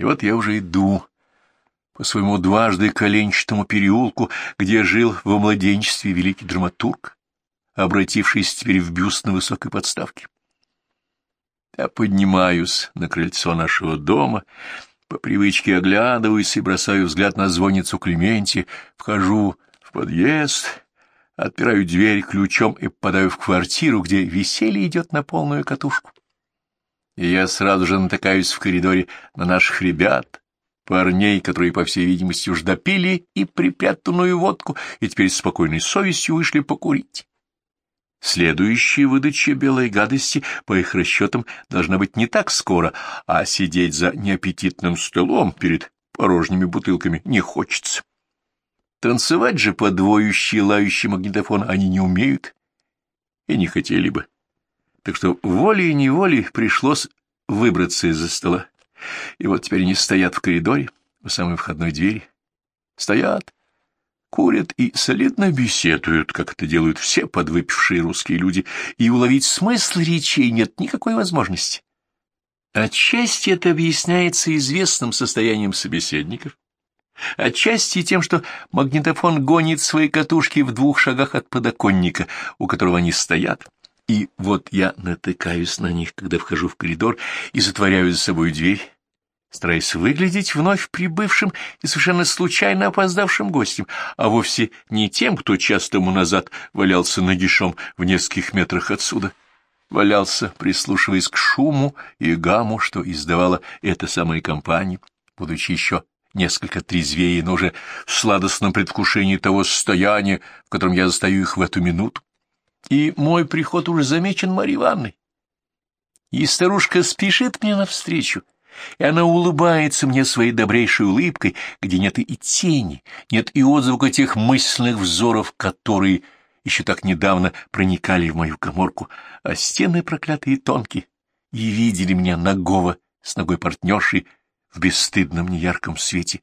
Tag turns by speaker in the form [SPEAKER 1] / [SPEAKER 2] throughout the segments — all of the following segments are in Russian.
[SPEAKER 1] И вот я уже иду по своему дважды коленчатому переулку, где жил во младенчестве великий драматург, обратившийся теперь в бюст на высокой подставке. Я поднимаюсь на крыльцо нашего дома, по привычке оглядываюсь и бросаю взгляд на звонницу Клементи, вхожу в подъезд, отпираю дверь ключом и попадаю в квартиру, где веселье идет на полную катушку. И я сразу же натыкаюсь в коридоре на наших ребят, парней, которые, по всей видимости, уж допили и припрятанную водку, и теперь с спокойной совестью вышли покурить. Следующая выдача белой гадости, по их расчетам, должна быть не так скоро, а сидеть за неаппетитным столом перед порожними бутылками не хочется. Танцевать же под двоющий лающий магнитофон они не умеют и не хотели бы. Так что волей-неволей пришлось выбраться из-за стола. И вот теперь они стоят в коридоре у самой входной двери. Стоят, курят и солидно беседуют, как это делают все подвыпившие русские люди, и уловить смысл речей нет никакой возможности. Отчасти это объясняется известным состоянием собеседников, Отчасти тем, что магнитофон гонит свои катушки в двух шагах от подоконника, у которого они стоят. И вот я натыкаюсь на них, когда вхожу в коридор и затворяю за собой дверь, стараясь выглядеть вновь прибывшим и совершенно случайно опоздавшим гостем, а вовсе не тем, кто час тому назад валялся нагишом в нескольких метрах отсюда. Валялся, прислушиваясь к шуму и гамму, что издавала эта самая компания, будучи еще несколько трезвее, но уже в сладостном предвкушении того состояния, в котором я застаю их в эту минуту. И мой приход уже замечен Марьей Ивановной. И старушка спешит мне навстречу, и она улыбается мне своей добрейшей улыбкой, где нет и тени, нет и отзвука тех мысленных взоров, которые еще так недавно проникали в мою коморку, а стены проклятые тонкие, и видели меня нагого с ногой партнершей, в бесстыдном неярком свете.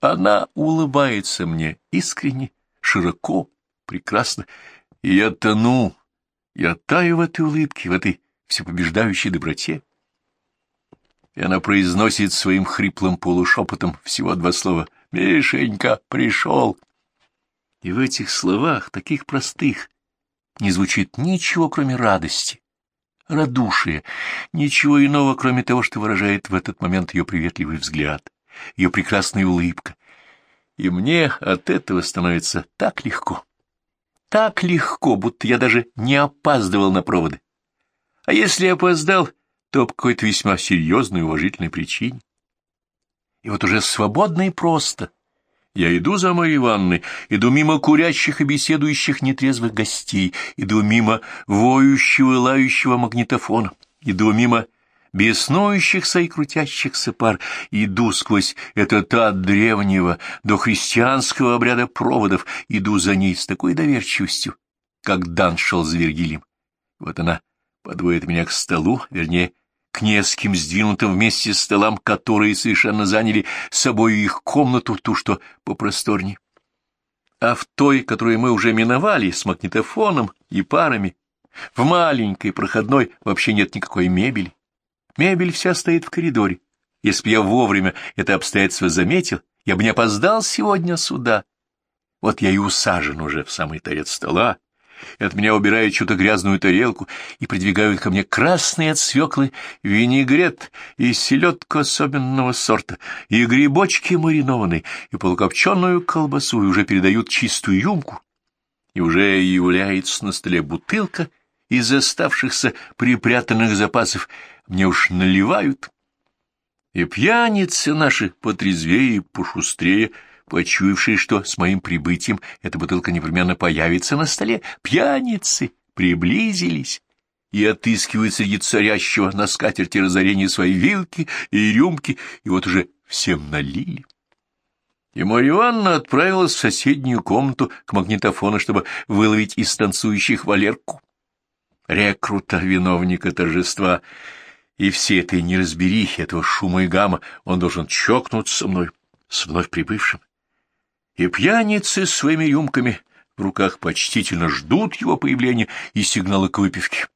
[SPEAKER 1] Она улыбается мне искренне, широко, прекрасно, и я тону, я таю в этой улыбке, в этой всепобеждающей доброте. И она произносит своим хриплым полушепотом всего два слова «Мишенька пришел!» И в этих словах, таких простых, не звучит ничего, кроме радости, радушие, ничего иного, кроме того, что выражает в этот момент ее приветливый взгляд, ее прекрасная улыбка. И мне от этого становится так легко, так легко, будто я даже не опаздывал на проводы. А если опоздал, то по какой-то весьма серьезной и уважительной причине. И вот уже свободно и просто — я иду за Марьей Ивановной, иду мимо курящих и беседующих нетрезвых гостей, иду мимо воющего и лающего магнитофона, иду мимо беснующихся и крутящихся пар, иду сквозь этот ад древнего, до христианского обряда проводов, иду за ней с такой доверчивостью, как Дан шел за Вергилием. Вот она подводит меня к столу, вернее, к нескольким сдвинутым вместе с столам, которые совершенно заняли собой их комнату, ту, что попросторней. А в той, которую мы уже миновали, с магнитофоном и парами, в маленькой проходной вообще нет никакой мебели. Мебель вся стоит в коридоре. Если бы я вовремя это обстоятельство заметил, я бы не опоздал сегодня сюда. Вот я и усажен уже в самый торец стола, и от меня убирают чью-то грязную тарелку и придвигают ко мне красные от свеклы винегрет и селедку особенного сорта, и грибочки маринованные, и полукопченую колбасу, и уже передают чистую юмку, и уже является на столе бутылка из оставшихся припрятанных запасов. Мне уж наливают. И пьяницы наши потрезвее и пошустрее — почуявшие, что с моим прибытием эта бутылка непременно появится на столе, пьяницы приблизились и отыскивают среди царящего на скатерти разорения свои вилки и рюмки, и вот уже всем налили. И Марья Ивановна отправилась в соседнюю комнату к магнитофону, чтобы выловить из танцующих Валерку. Рекрута, виновника торжества, и все этой неразберихи, этого шума и гамма, он должен чокнуться со мной, с вновь прибывшим и пьяницы с своими рюмками в руках почтительно ждут его появления и сигнала к выпивке.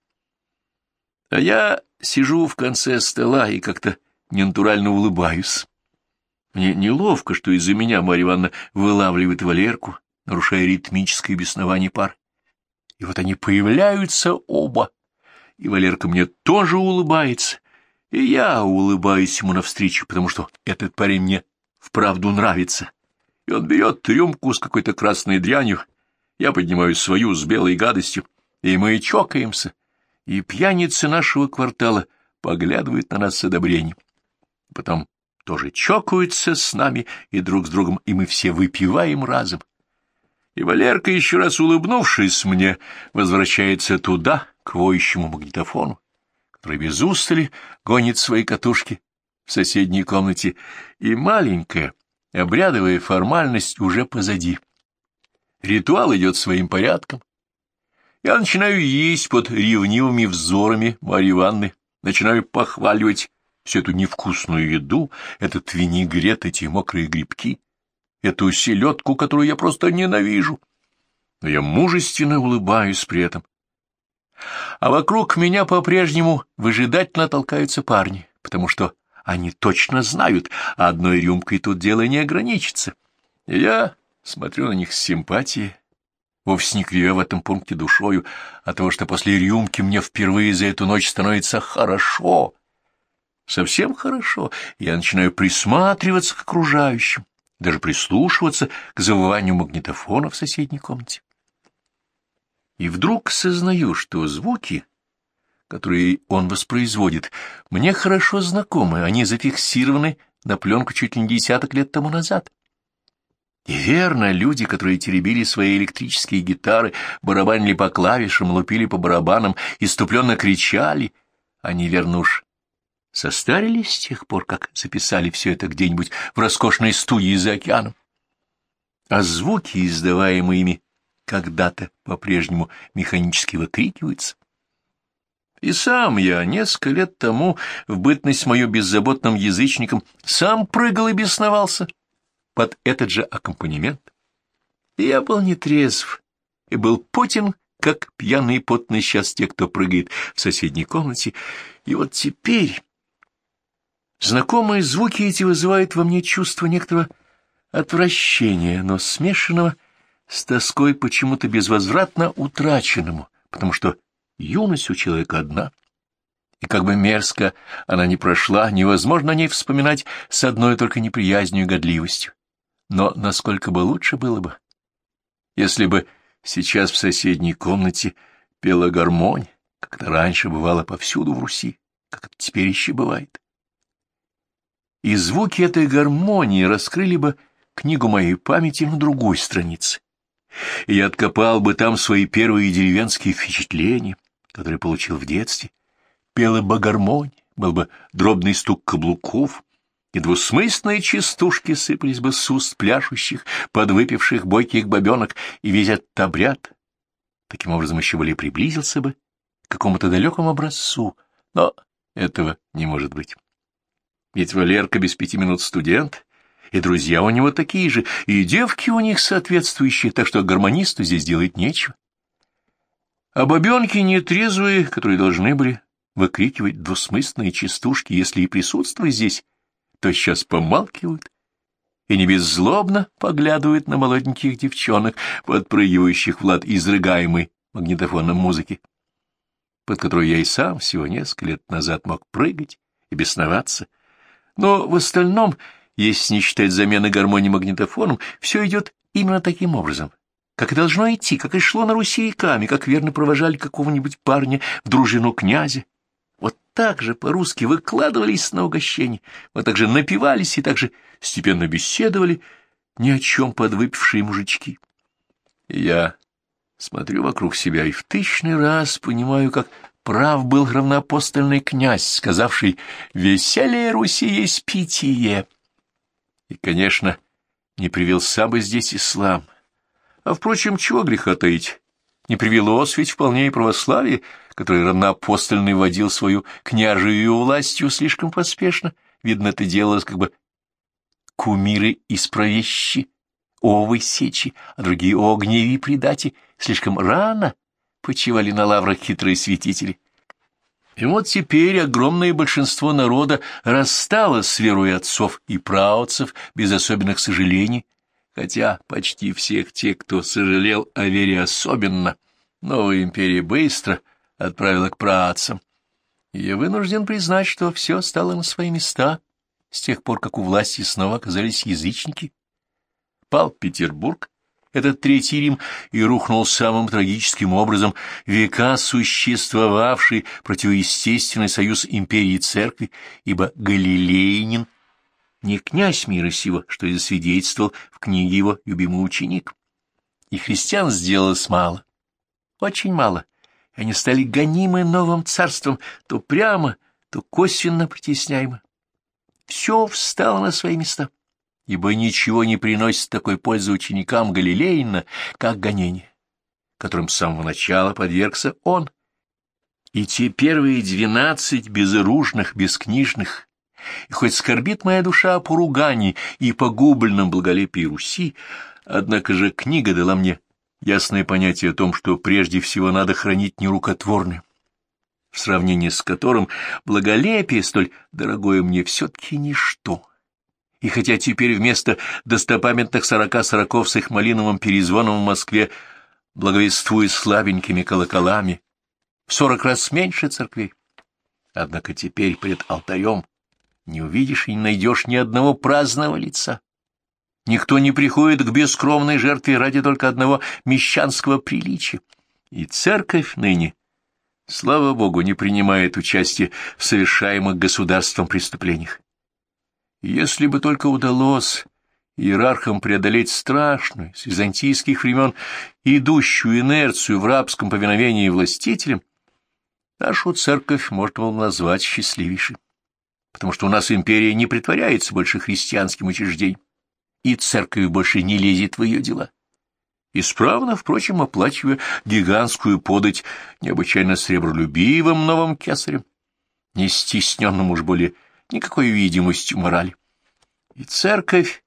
[SPEAKER 1] А я сижу в конце стола и как-то ненатурально улыбаюсь, Мне неловко, что из-за меня Марья Ивановна вылавливает Валерку, нарушая ритмическое беснование пар. И вот они появляются оба, и Валерка мне тоже улыбается, и я улыбаюсь ему навстречу, потому что этот парень мне вправду нравится. И он берет рюмку с какой-то красной дрянью, я поднимаю свою с белой гадостью, и мы чокаемся, и пьяницы нашего квартала поглядывают на нас с одобрением. Потом тоже чокаются с нами и друг с другом, и мы все выпиваем разом. И Валерка, еще раз улыбнувшись мне, возвращается туда, к воющему магнитофону, который без устали гонит свои катушки в соседней комнате, и маленькая, обрядовая формальность уже позади. Ритуал идет своим порядком. Я начинаю есть под ревнивыми взорами Марьи Ивановны, начинаю похваливать всю эту невкусную еду, этот винегрет, эти мокрые грибки, эту селедку, которую я просто ненавижу. Но я мужественно улыбаюсь при этом. А вокруг меня по-прежнему выжидательно толкаются парни, потому что они точно знают, одной рюмкой тут дело не ограничится. Я смотрю на них с симпатией, вовсе не кривя в этом пункте душою, от того, что после рюмки мне впервые за эту ночь становится хорошо, совсем хорошо, я начинаю присматриваться к окружающим, даже прислушиваться к завыванию магнитофона в соседней комнате. И вдруг сознаю, что звуки, которые он воспроизводит, мне хорошо знакомы, они зафиксированы на пленку чуть ли не десяток лет тому назад. И верно, люди, которые теребили свои электрические гитары, барабанили по клавишам, лупили по барабанам, иступленно кричали, они, верно уж, состарились с тех пор, как записали все это где-нибудь в роскошной студии за океаном. А звуки, издаваемые ими, когда-то по-прежнему механически выкрикиваются. И сам я несколько лет тому, в бытность мою беззаботным язычником, сам прыгал и бесновался под этот же аккомпанемент. И я был нетрезв и был потен, как пьяный потный сейчас те, кто прыгает в соседней комнате. И вот теперь Знакомые звуки эти вызывают во мне чувство некоторого отвращения, но смешанного с тоской почему-то безвозвратно утраченному, потому что юность у человека одна, и как бы мерзко она ни прошла, невозможно о ней вспоминать с одной только неприязнью и годливостью. Но насколько бы лучше было бы, если бы сейчас в соседней комнате пела гармонь, как это раньше бывало повсюду в Руси, как это теперь еще бывает и звуки этой гармонии раскрыли бы книгу моей памяти на другой странице. Я откопал бы там свои первые деревенские впечатления, которые получил в детстве. Пела бы гармонь, был бы дробный стук каблуков, и двусмысленные частушки сыпались бы с уст пляшущих, подвыпивших бойких бабенок, и весь этот обряд, таким образом, еще более приблизился бы к какому-то далекому образцу, но этого не может быть. Ведь Валерка без пяти минут студент, и друзья у него такие же, и девки у них соответствующие, так что гармонисту здесь делать нечего. А бабенки нетрезвые, которые должны были выкрикивать двусмысленные частушки, если и присутствуют здесь, то сейчас помалкивают и не беззлобно поглядывают на молоденьких девчонок, подпрыгивающих в лад изрыгаемой магнитофоном музыки, под которую я и сам всего несколько лет назад мог прыгать и бесноваться, но в остальном, если не считать замены гармонии магнитофоном, все идет именно таким образом, как и должно идти, как и шло на Руси веками, как верно провожали какого-нибудь парня в дружину князя. Вот так же по-русски выкладывались на угощение, вот так же напивались и так же степенно беседовали ни о чем подвыпившие мужички. Я смотрю вокруг себя и в тысячный раз понимаю, как Прав был равноапостольный князь, сказавший «Веселье Руси есть питье». И, конечно, не привелся бы здесь ислам. А, впрочем, чего греха таить? Не привелось ведь вполне и православие, которое равноапостольный водил свою княжию властью слишком поспешно. Видно, это делалось как бы кумиры из провещи, овы сечи, а другие огневи предати слишком рано почивали на лаврах хитрые святители. И вот теперь огромное большинство народа расстало с верой отцов и праотцев без особенных сожалений, хотя почти всех тех, кто сожалел о вере особенно, новая империя быстро отправила к праотцам. Я вынужден признать, что все стало на свои места с тех пор, как у власти снова оказались язычники. Пал Петербург, этот Третий Рим, и рухнул самым трагическим образом века существовавший противоестественный союз империи и церкви, ибо Галилеянин не князь мира сего, что и засвидетельствовал в книге его любимый ученик. И христиан сделалось мало, очень мало, они стали гонимы новым царством, то прямо, то косвенно притесняемы. Все встало на свои места ибо ничего не приносит такой пользы ученикам Галилеина, как гонение, которым с самого начала подвергся он. И те первые двенадцать безоружных, бескнижных, и хоть скорбит моя душа о поругании и погубленном благолепии Руси, однако же книга дала мне ясное понятие о том, что прежде всего надо хранить нерукотворное, в сравнении с которым благолепие, столь дорогое мне, все-таки ничто. И хотя теперь вместо достопамятных сорока сороков с их малиновым перезвоном в Москве благовествует слабенькими колоколами, в сорок раз меньше церквей, однако теперь пред алтарем не увидишь и не найдешь ни одного праздного лица. Никто не приходит к бескровной жертве ради только одного мещанского приличия. И церковь ныне, слава Богу, не принимает участия в совершаемых государством преступлениях. Если бы только удалось иерархам преодолеть страшную, с византийских времен, идущую инерцию в рабском повиновении властителям, нашу церковь можно было назвать счастливейшей, потому что у нас империя не притворяется больше христианским учреждением, и церковь больше не лезет в ее дела. Исправно, впрочем, оплачивая гигантскую подать необычайно сребролюбивым новым кесарем, не стесненным уж более никакой видимости морали. И церковь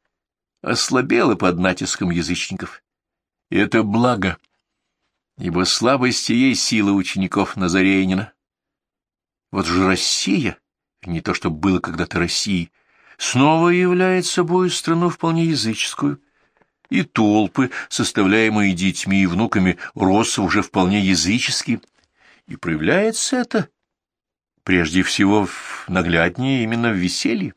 [SPEAKER 1] ослабела под натиском язычников. И это благо, ибо слабость и есть сила учеников Назарейнина. Вот же Россия, не то что было когда-то Россией, снова является собой страну вполне языческую, и толпы, составляемые детьми и внуками Росса, уже вполне языческие, и проявляется это прежде всего нагляднее именно в веселье,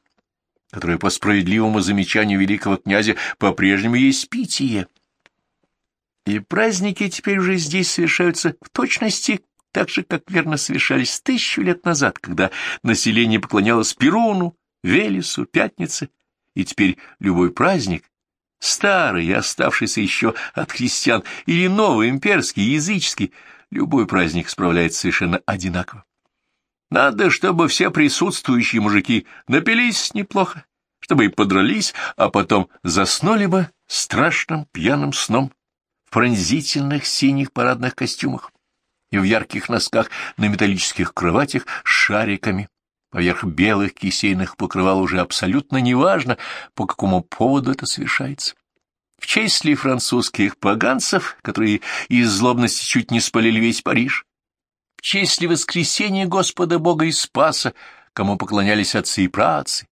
[SPEAKER 1] которое по справедливому замечанию великого князя по-прежнему есть питие. И праздники теперь уже здесь совершаются в точности так же, как верно совершались тысячу лет назад, когда население поклонялось Перуну, Велесу, Пятнице, и теперь любой праздник, старый, оставшийся еще от христиан, или новый, имперский, языческий, любой праздник справляется совершенно одинаково. Надо, чтобы все присутствующие мужики напились неплохо, чтобы и подрались, а потом заснули бы страшным пьяным сном в пронзительных синих парадных костюмах и в ярких носках на металлических кроватях с шариками. Поверх белых кисейных покрывал уже абсолютно неважно, по какому поводу это совершается. В честь ли французских поганцев, которые из злобности чуть не спалили весь Париж, честь воскресения Господа Бога и Спаса, кому поклонялись отцы и праотцы,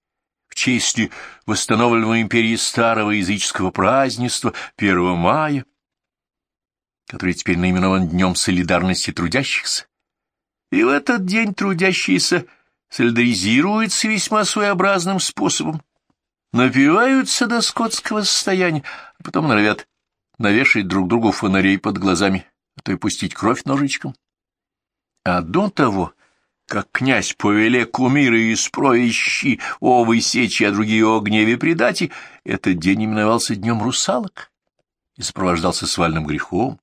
[SPEAKER 1] в честь ли восстановленного империи старого языческого празднества 1 мая, который теперь наименован Днем солидарности трудящихся. И в этот день трудящиеся солидаризируются весьма своеобразным способом, напиваются до скотского состояния, а потом норовят навешать друг другу фонарей под глазами, а то и пустить кровь ножичком. А до того, как князь повеле кумиры и спроищи, овы сечи, а другие о гневе предати, этот день именовался днем русалок и сопровождался свальным грехом,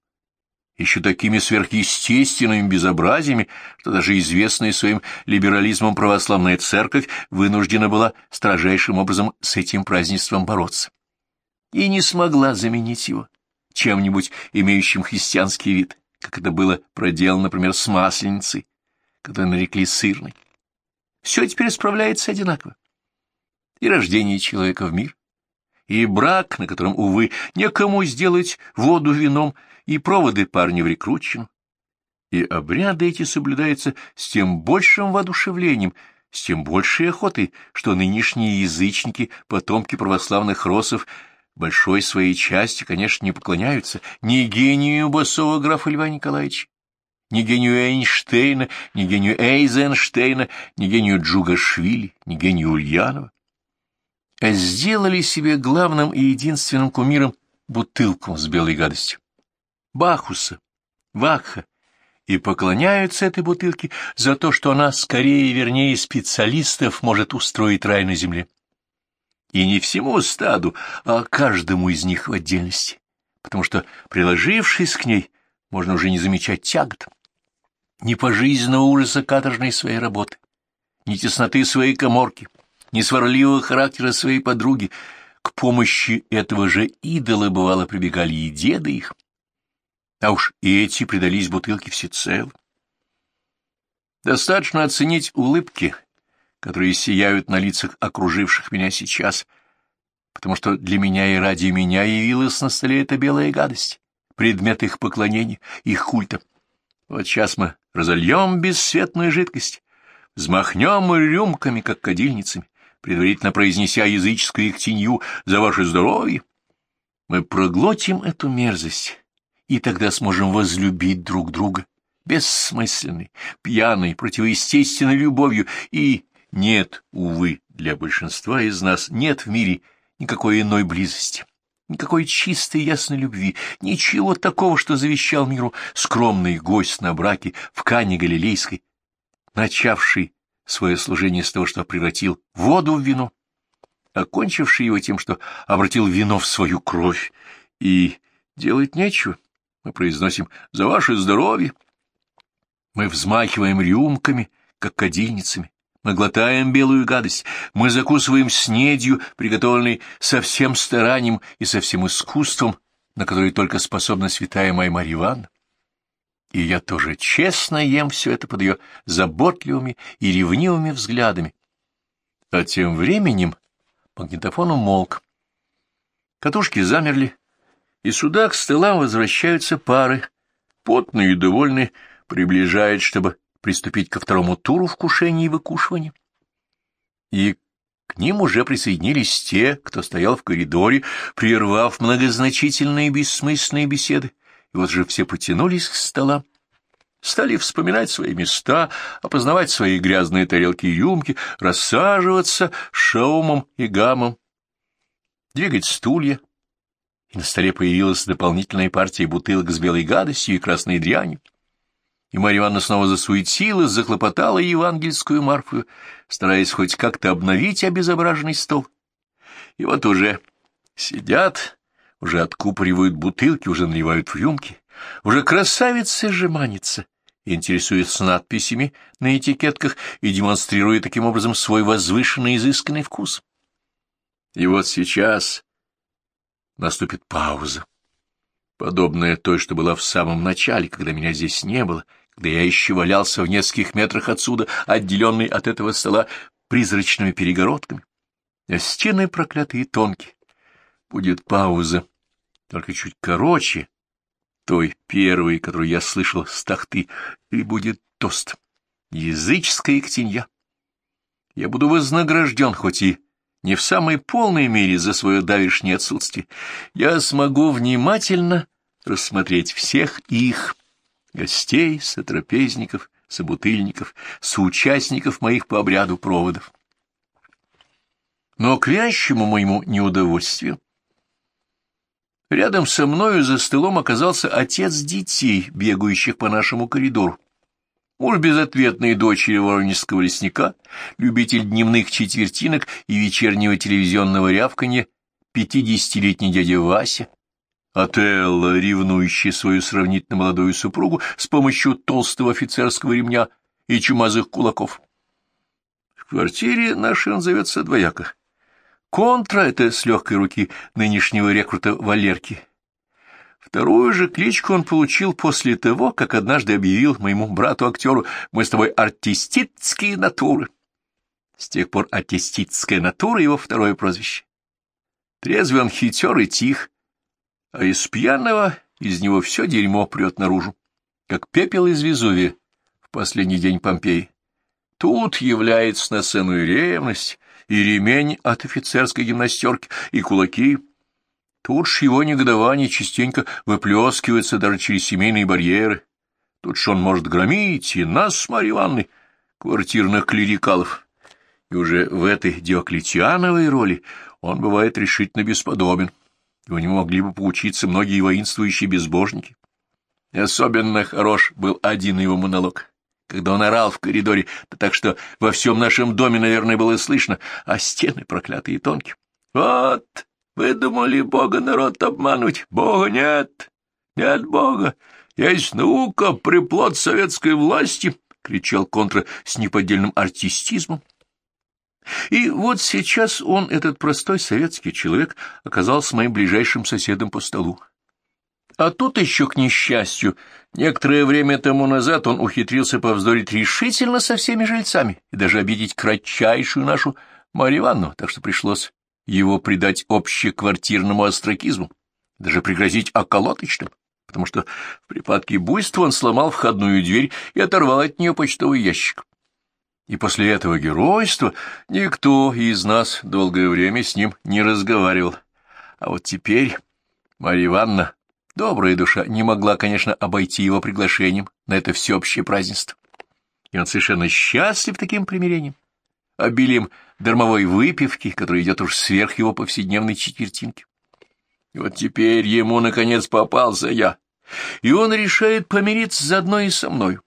[SPEAKER 1] еще такими сверхъестественными безобразиями, что даже известная своим либерализмом православная церковь вынуждена была строжайшим образом с этим празднеством бороться. И не смогла заменить его чем-нибудь, имеющим христианский вид как это было проделано, например, с масленицей, которую нарекли сырной. Все теперь справляется одинаково. И рождение человека в мир, и брак, на котором, увы, некому сделать воду вином, и проводы парня в рекрутчину, И обряды эти соблюдаются с тем большим воодушевлением, с тем большей охотой, что нынешние язычники, потомки православных росов, большой своей части, конечно, не поклоняются ни гению басового графа Льва Николаевича, ни гению Эйнштейна, ни гению Эйзенштейна, ни гению Джугашвили, ни гению Ульянова, а сделали себе главным и единственным кумиром бутылку с белой гадостью. Бахуса, Вакха, и поклоняются этой бутылке за то, что она скорее вернее специалистов может устроить рай на земле. И не всему стаду, а каждому из них в отдельности, потому что, приложившись к ней, можно уже не замечать тягот, ни пожизненного ужаса каторжной своей работы, ни тесноты своей коморки, ни сварливого характера своей подруги. К помощи этого же идола, бывало, прибегали и деды их, а уж и эти предались бутылке всецело. Достаточно оценить улыбки, которые сияют на лицах окруживших меня сейчас, потому что для меня и ради меня явилась на столе эта белая гадость, предмет их поклонения, их культа. Вот сейчас мы разольем бесцветную жидкость, взмахнем рюмками, как кадильницами, предварительно произнеся языческую их тенью за ваше здоровье. Мы проглотим эту мерзость, и тогда сможем возлюбить друг друга бессмысленной, пьяной, противоестественной любовью, и нет, увы, для большинства из нас нет в мире никакой иной близости, никакой чистой ясной любви, ничего такого, что завещал миру скромный гость на браке в Кане Галилейской, начавший свое служение с того, что превратил воду в вино, окончивший его тем, что обратил вино в свою кровь, и делать нечего. Мы произносим «за ваше здоровье». Мы взмахиваем рюмками, как кадильницами. Мы глотаем белую гадость, мы закусываем снедью, приготовленной со всем старанием и со всем искусством, на которое только способна святая моя Марья Ивановна. И я тоже честно ем все это под ее заботливыми и ревнивыми взглядами. А тем временем магнитофон умолк. Катушки замерли, и сюда к столам возвращаются пары, потные и довольные, приближают, чтобы приступить ко второму туру вкушения и выкушивания. И к ним уже присоединились те, кто стоял в коридоре, прервав многозначительные бессмысленные беседы, и вот же все потянулись к столам, стали вспоминать свои места, опознавать свои грязные тарелки и рюмки, рассаживаться шаумом и гамом, двигать стулья, и на столе появилась дополнительная партия бутылок с белой гадостью и красной дрянью. И Марья Ивановна снова засуетилась, захлопотала евангельскую марфую, стараясь хоть как-то обновить обезображенный стол. И вот уже сидят, уже откупоривают бутылки, уже наливают в рюмки, уже красавица жеманится, интересуется надписями на этикетках и демонстрирует таким образом свой возвышенный изысканный вкус. И вот сейчас наступит пауза, подобная той, что была в самом начале, когда меня здесь не было, когда я еще валялся в нескольких метрах отсюда, отделенный от этого стола призрачными перегородками. А стены проклятые тонкие. Будет пауза, только чуть короче той первой, которую я слышал с тахты, и будет тост. Языческая ктенья. Я буду вознагражден, хоть и не в самой полной мере за свое давешнее отсутствие, я смогу внимательно рассмотреть всех их, гостей, сотрапезников, собутыльников, соучастников моих по обряду проводов. Но к вящему моему неудовольствию рядом со мною за столом оказался отец детей, бегающих по нашему коридору. Муж безответной дочери воронежского лесника, любитель дневных четвертинок и вечернего телевизионного рявканья, пятидесятилетний дядя Вася, Отелло, ревнующий свою сравнительно молодую супругу с помощью толстого офицерского ремня и чумазых кулаков. В квартире нашей он зовется двояко. Контра — это с легкой руки нынешнего рекрута Валерки, Вторую же кличку он получил после того, как однажды объявил моему брату-актеру «Мы с тобой артистические натуры». С тех пор артистическая натура — его второе прозвище. Трезвый он хитер и тих, а из пьяного из него все дерьмо прет наружу. как пепел из Везувия в последний день Помпеи. Тут является на сцену и ревность, и ремень от офицерской гимнастерки, и кулаки. Тут ж его негодование частенько выплескивается даже через семейные барьеры. Тут ж он может громить и нас с Марьей Ивановной, квартирных клерикалов. И уже в этой диоклетиановой роли он бывает решительно бесподобен, и у него могли бы поучиться многие воинствующие безбожники. И особенно хорош был один его монолог, когда он орал в коридоре, да так что во всем нашем доме, наверное, было слышно, а стены проклятые и тонкие. «Вот, вы думали Бога народ обмануть? Бога нет, нет Бога, есть наука, приплод советской власти!» — кричал Контра с неподдельным артистизмом. И вот сейчас он, этот простой советский человек, оказался моим ближайшим соседом по столу. А тут еще, к несчастью, некоторое время тому назад он ухитрился повздорить решительно со всеми жильцами и даже обидеть кратчайшую нашу Марью Ивановну, так что пришлось его предать общеквартирному остракизму, даже пригрозить околоточным, потому что в припадке буйства он сломал входную дверь и оторвал от нее почтовый ящик. И после этого геройства никто из нас долгое время с ним не разговаривал. А вот теперь Марья Ивановна Добрая душа не могла, конечно, обойти его приглашением на это всеобщее празднество. И он совершенно счастлив таким примирением, обилием дармовой выпивки, которая идет уж сверх его повседневной четвертинки. И вот теперь ему, наконец, попался я, и он решает помириться заодно и со мною.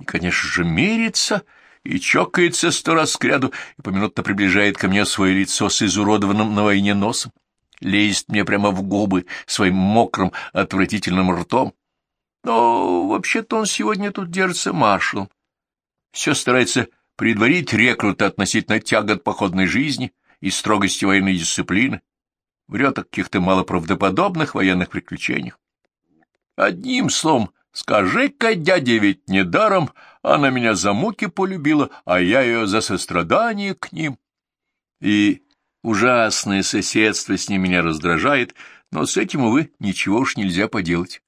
[SPEAKER 1] И, конечно же, мирится и чокается сто раз к ряду, и поминутно приближает ко мне свое лицо с изуродованным на войне носом лезет мне прямо в губы своим мокрым, отвратительным ртом. Но вообще-то он сегодня тут держится маршалом. Все старается предварить рекрута относительно тягот походной жизни и строгости военной дисциплины, врет о каких-то малоправдоподобных военных приключениях. Одним словом, скажи-ка, дядя, ведь недаром она меня за муки полюбила, а я ее за сострадание к ним. И Ужасное соседство с ним меня раздражает, но с этим, увы, ничего уж нельзя поделать.